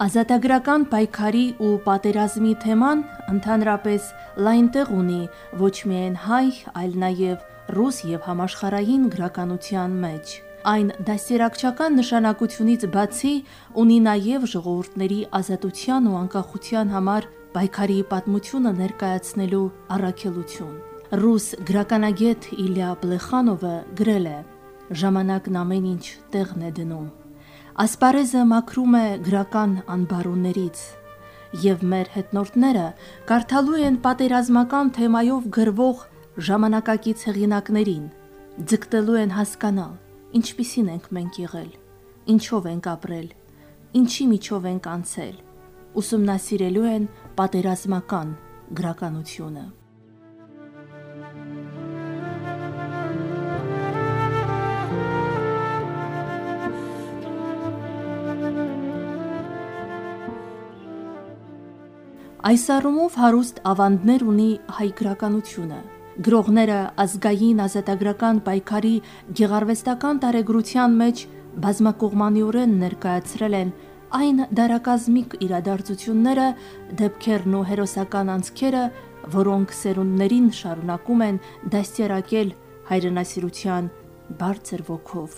Ազատագրական պայքարի ու պատերազմի թեման ընդհանրապես լայն տեղ ունի ոչ միայն հայ, այլ նաև ռուս եւ համաշխարհային գրականության մեջ։ Այն դաստիարակչական նշանակությունից բացի ունի նաև ժողովուրդների ազատության ու անկախության համար պայքարի պատմությունը ներկայացնելու առաքելություն։ Ռուս գրականագետ Իլյա Պլեխանովը գրել է. Ժամանակն ամեն ինչ տեղն է դնում։ Ասպարեզը մաքրում է գրական անբարուններից, եւ մեր հետնորդները կարդալու են պատերազմական թեմայով գրվող ժամանակակից հեղինակներին, ձգտելու են հասկանալ, ինչպիսին ենք մենք եղել, ինչով ենք ապրել, ինչի միջով ենք անցել, ուսումնասիրելու են պատերազմական գրականությունը։ Այս առումով հարուստ ավանդներ ունի հայ գրականությունը։ Գրողները ազգային ազատագրական պայքարի գեղարվեստական տարեգրության մեջ բազմակողմանիորեն ներկայացրել են այն դարակազմիկ իրադարձությունները, դեպքերն ու հերոսական անցքերը, որոնք սերունդներին շարունակում են դաստիարակել հայրենասիրության բարձր ոգով։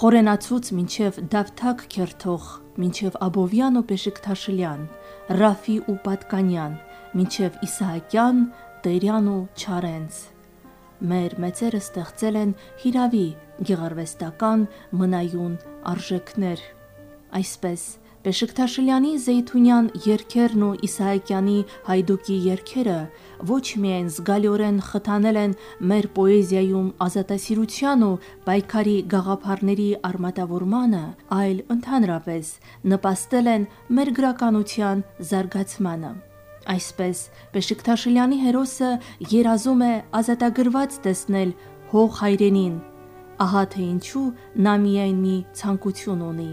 Խորենացուց մինչև Դավթակ Քերթող, մինչև Աբովյան ու Պեշիկթաշլյան, Ռաֆի ու Պատկանյան, մինչև Իսահակյան, Տերյան ու Չարենց։ Մեր մեծերը ստեղծել են հիրավի գեղարվեստական մնայուն արժեքներ։ Այսպես Պեշկթաշլյանի Զեյթունյան երկերն ու Իսահակյանի Հայդուկի երկերը ոչ միայն զգալիորեն խթանել են մեր պոեզիայում ազատասիրության ու պայքարի գաղափարների արմատավորմանը, այլ ընդհանրապես նպաստել են մեր գրականության զարգացմանը։ Այսպես Պեշկթաշլյանի հերոսը երազում է ազատագրված տեսնել հող հայրենին, ահա թե ինչու նա միայն մի ցանկություն ունի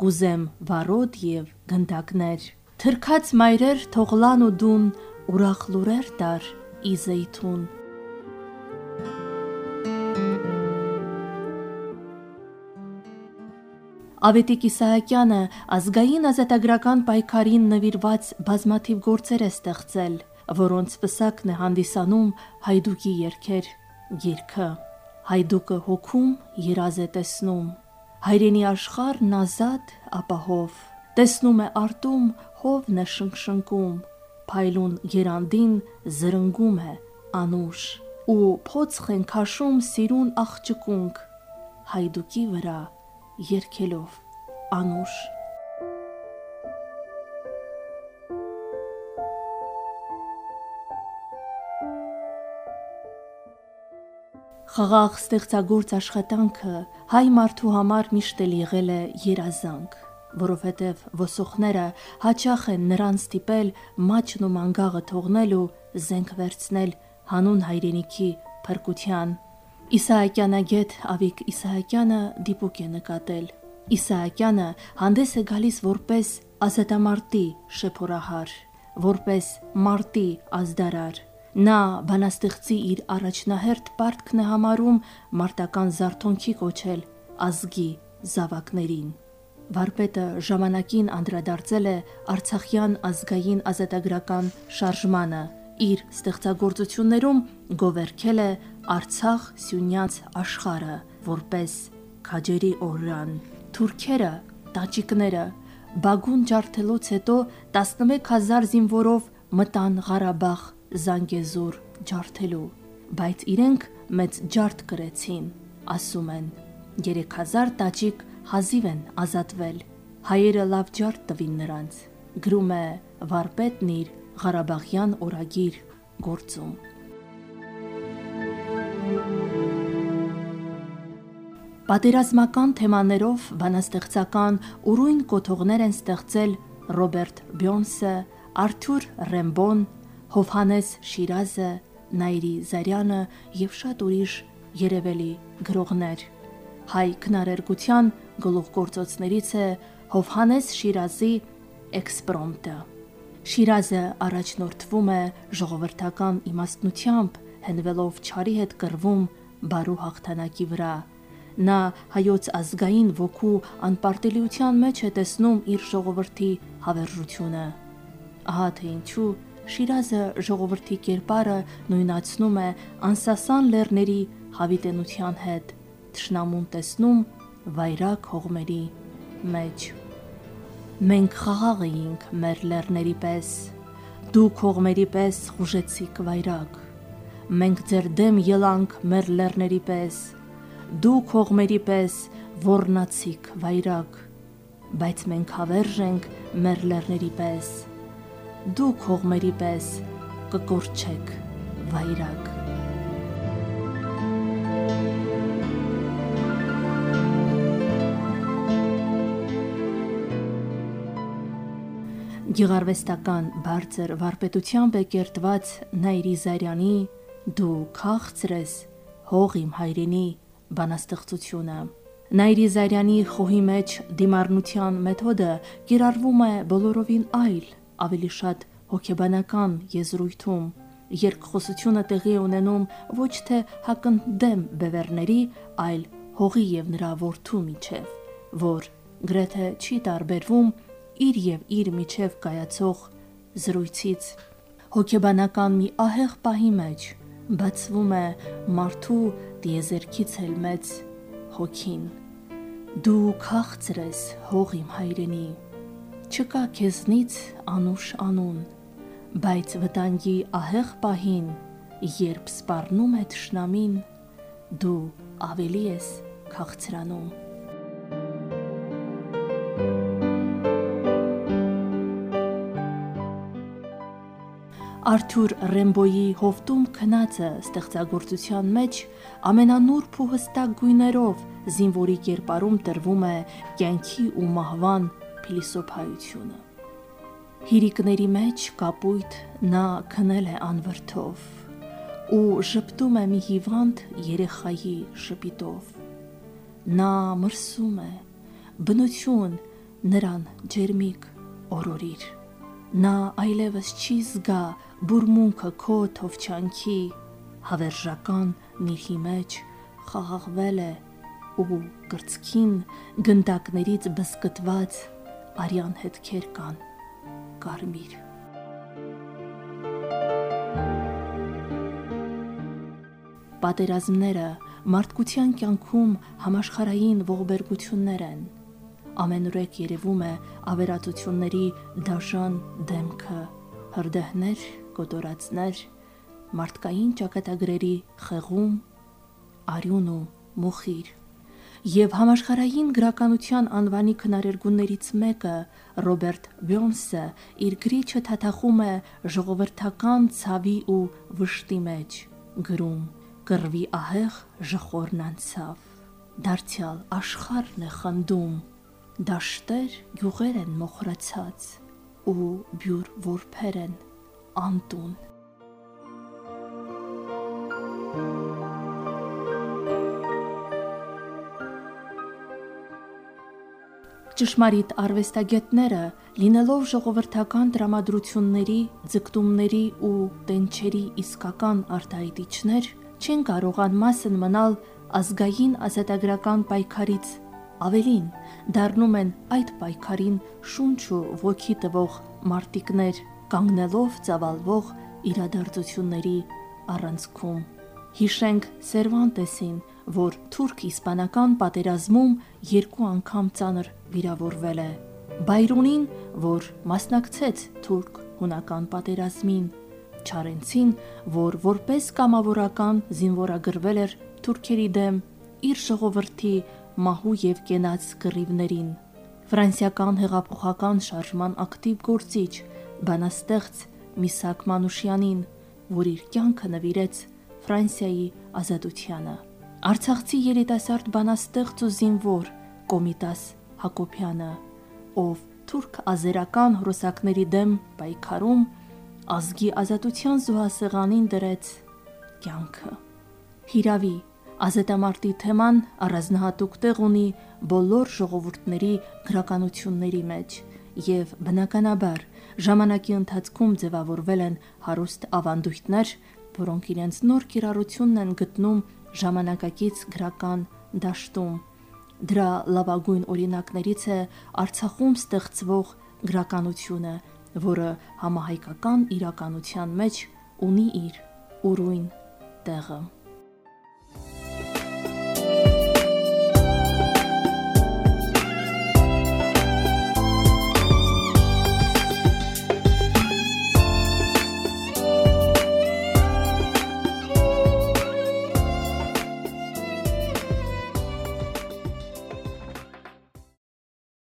կուզեմ վարոդ եւ գնդակներ Թրքած մայրեր թողլան ու դուն ուրախ լուրեր տար իզեյթուն Ավետիք Իսահակյանը ազգային ազատագրական պայքարին նվիրված բազմաթիվ գործեր է ստեղծել, որոնց պսակն է հանդիսանում հայդուկի երկեր գիրքը։ Հայդուկը հոգում երազ է տեսնում հայրենի աշխարհն ազատ ապահով տեսնում է արտում հովն է շնկշնկում փայլուն երանդին զրնգում է անուշ ու փոცხ են քաշում սիրուն աղջկունք հայդուկի վրա երկելով անուշ Խաղաղ ստեղծագործ աշխատանքը հայ մարդու համար միշտ էլ եղել է երազանք, որովհետև ոսոխները հաճախ են նրան ստիպել մաչն ու մանգաղը թողնել ու զենք վերցնել հանուն հայրենիքի փրկության։ Իսահակյանագետ Ավիկ Իսահակյանը դիպուկ է նկատել։ Իսահակյանը հանդես է գալիս որպես ազատամարտի շեփորահար, որպես մարտի ազդարար Նա բանաստեղծի իր առաջնահերթ պարտքն է համարում մարտական զարթոնքի կոչել ազգի զավակներին։ Վարպետը ժամանակին անդրադարձել է Արցախյան ազգային ազատագրական շարժմանը։ Իր ստեղծագործություններում գովերքել է Արցախ Սյունյաց աշխարը որպես քաջերի օրրան։ Թուրքերը, տաճիկները Բագուն ջարդելուց հետո 11000 զինվորով մտան Ղարաբաղ Զանգեզուր ջարդելու, բայց իրենք մեծ ջարդ կրեցին, ասում են 3000 տաճիկ հազիվ են ազատվել։ Հայերը լավ ջարդ տվին նրանց։ Գրում է Վարպետն իր Ղարաբաղյան օրագիր գործում։ Պատերազմական թեմաներով բանաստեղծական ուրույն կոթողներ են ստեղծել Ռոբերտ Բյոնսը, Արթուր Ռեմբոն, Հովհանես Շիրազը, Նայրի Զարյանը եւ շատ ուրիշ երևելի գրողներ։ Հայ քնարերգության գլուխգործոցներից է Հովհանես Շիրազի Էքսպրոմտը։ Շիրազը առաջնորդվում է ժողովրդական իմաստնությամբ, հենվելով ճարի հետ կրվում բարու հաղթանակի վրա։ Նա հայոց ազգային ոգու անպարտելիության մեջ է տեսնում իր ժողովրդի հավերժությունը։ Ահա թե ինչու Շիրազը ժողովրդի կերպարը նույնացնում է անսասան լեռների հավիտենության հետ, թշնամուն տեսնում վայրակ հողմերի մեջ։ Մենք խաղաղ էինք մեր լեռների պես, դուք հողմերի պես խուժեցիք վայրակ։ Մենք ձեր դեմ ելանք մեր լեռների պես, դուք հողմերի պես ոռնացիք վայրակ, բայց մենք հավերժ ենք մեր լեռների պես, դուք հողմերի պես կկորչեք վայրակ։ Գեղարվեստական բարձր վարպետությամբ է կերտված Նայրի Զարյանի «Դու քաղցր ես, հող իմ հայրենի» բանաստեղծությունը։ Նայիրի Զարյանի խոհի մեջ դիմառնության մեթոդը կիրառվում է բոլորովին այլ, ավելի շատ հոգեբանական եզրույթում։ Երկխոսությունը տեղի ունենում ոչ թե հակընդդեմ բևեռների, այլ հողի եւ նրա որդու միջև, որ գրեթե չի տարբերվում իր եւ իր միջև կայացող զրույցից։ Հոգեբանական մի ահեղ պահի մեջ բացվում է մարդու տիեզերքից էլ մեծ հոգին։ Դու քաղցր ես հող իմ հայրենի, չկա քեզնից անուշ անուն, բայց վտանգի ահեղ պահին, երբ սպառնում է թշնամին, դու ավելի ես քաղցրանում։ Արթուր Ռեմբոյի հովտում քնածը ստեղծագործության մեջ ամենանուրբ ու հստակ գույներով զինվորի կերպարում տրվում է կյանքի ու մահվան փիլիսոփայությունը։ Հիրիկների մեջ կապույտ նա քնել է անվրդով ու շփտում է մի հիվանդ երեխայի շպիտով։ Նա մրսում է բնություն նրան ջերմիկ օրորիր։ Նա այլևս չի զգա բուրմունքը քո թովչանքի հավերժական նիրհի մեջ խաղաղվել է ու կրծքին գնդակներից բսկտված արյան հետքեր կան կարմիր Պատերազմները մարդկության կյանքում համաշխարային ողբերգություններ են ամենուրեք երևում է ավերածությունների դաշան դեմքը հրդեհներ կոտորածներ, մարդկային ճակատագրերի խեղում, արյուն ու մոխիր։ Եվ համաշխարային գրականության անվանի քնարերգուններից մեկը Ռոբերտ Բյոնսը իր գրիչը թաթախում է ժողովրդական ցավի ու վշտի մեջ. Գրում. Կռվի ահեղ ժխորն անցավ դարձյալ. Աշխարհն է խնդում դաշտեր գյուղեր են մոխրացած ու բյուր որփեր են. Անտուն։ Ճշմարիտ արվեստագետները, լինելով ժողովրդական տրամադրությունների, ձգտումների ու տենչերի իսկական արտահայտիչներ, չեն կարող անմասն մնալ ազգային ազատագրական պայքարից ավելին դառնում են այդ պայքարին շունչ ու ոգի տվող մարտիկներ կանգնելով ծավալվող իրադարձությունների առանցքում։ Հիշենք Սերվանտեսին, որ թուրք-իսպանական պատերազմում երկու անգամ ծանր վիրավորվել է։ Բայրոնին, որ մասնակցեց թուրք-հունական պատերազմին, Չարենցին, որ որպես կամավորական զինվորագրվել էր թուրքերի դեմ իր ժողովրդի մահու եւ կենաց կռիվներին։ Ֆրանսիական հեղափոխական շարժման ակտիվ գործիչ բանաստեղծ Միսակ Մանուշյանին, որ իր կյանքը նվիրեց Ֆրանսիայի ազատությանը։ Արցախցի երիտասարդ բանաստեղծ ու զինվոր Կոմիտաս Հակոբյանը, ով թուրք-ազերական հրոսակների դեմ պայքարում ազգի ազատության զոհասեղանին դրեց կյանքը։ Հիրավի ազատամարտի թեման առանձնահատուկ տեղ ունի բոլոր ժողովուրդների գրականությունների մեջ եւ բնականաբար ժամանակի ընթացքում ձևավորվել են հարուստ ավանդույթներ, որոնք իրենց նոր կիրառությունն են գտնում ժամանակակից գրական դաշտում։ Դրա լավագույն օրինակներից է Արցախում ստեղծվող գրականությունը, որը համահայկական իրականության մեջ ունի իր ուրույն տեղը։